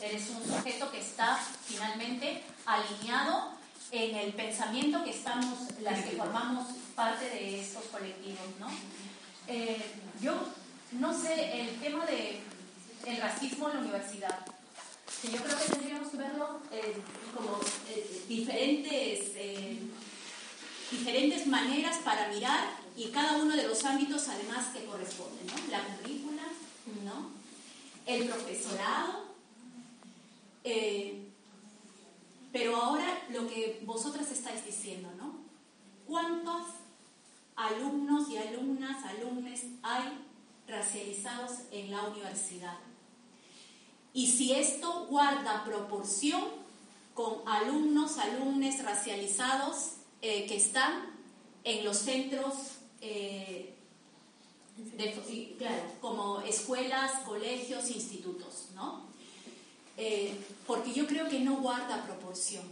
Eres un sujeto que está finalmente alineado en el pensamiento que estamos, las que formamos parte de estos colectivos, ¿no? Eh, yo no sé el tema de el racismo en la universidad. Que yo creo que tendríamos que verlo eh, como eh, diferentes, diferentes maneras para mirar y cada uno de los ámbitos además que corresponde, ¿no? La currícula, ¿no? El profesorado, pero ahora lo que vosotras estáis diciendo, ¿no? ¿Cuántos alumnos y alumnas, alumnes hay racializados en la universidad? Y si esto guarda proporción con alumnos, alumnes racializados eh, que están en los centros, eh, claro, como escuelas, colegios, institutos, ¿no? Eh, porque yo creo que no guarda proporción.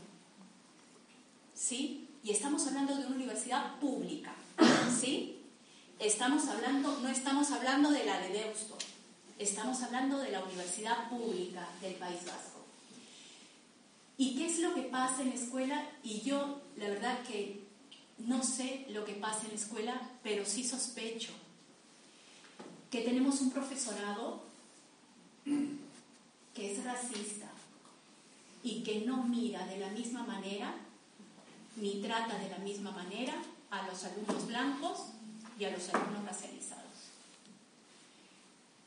¿Sí? Y estamos hablando de una universidad pública. ¿Sí? Estamos hablando, no estamos hablando de la de Deusto, estamos hablando de la universidad pública del País Vasco. ¿Y qué es lo que pasa en la escuela? Y yo, la verdad que no sé lo que pasa en la escuela, pero sí sospecho que tenemos un profesorado es racista y que no mira de la misma manera ni trata de la misma manera a los alumnos blancos y a los alumnos racializados.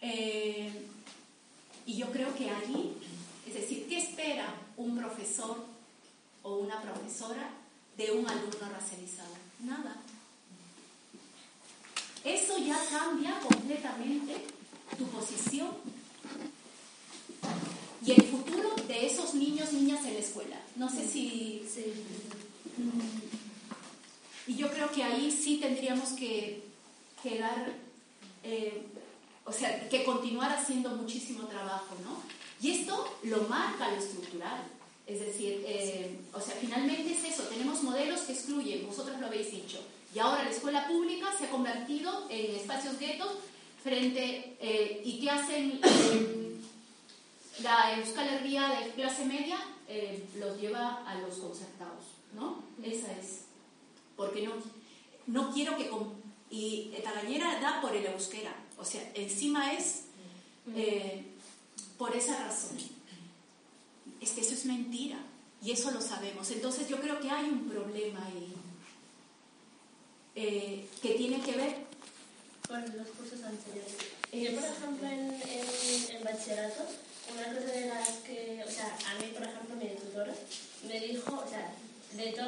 Eh, y yo creo que allí, es decir, ¿qué espera un profesor o una profesora de un alumno racializado? Nada. Eso ya cambia completamente tu posición y el futuro de esos niños, niñas en la escuela. No sé si... Mm. Y yo creo que ahí sí tendríamos que, quedar, eh, o sea, que continuar haciendo muchísimo trabajo, ¿no? Y esto lo marca lo estructural. Es decir, eh, o sea, finalmente es eso, tenemos modelos que excluyen, vosotros lo habéis dicho. Y ahora la escuela pública se ha convertido en espacios guetos frente, eh, ¿y qué hacen? La Euskal Herria de clase media eh, los lleva a los concertados, ¿no? Esa es. Porque no, no quiero que... y Tagañera da por el euskera, o sea, encima es eh, por esa razón. Es que eso es mentira y eso lo sabemos. Entonces yo creo que hay un problema ahí eh, que tiene que ver con los cursos anteriores. Yo, por ejemplo, en, en, en bachillerato una cosa de las que, o sea, a mí, por ejemplo, mi tutora me dijo, o sea, de todas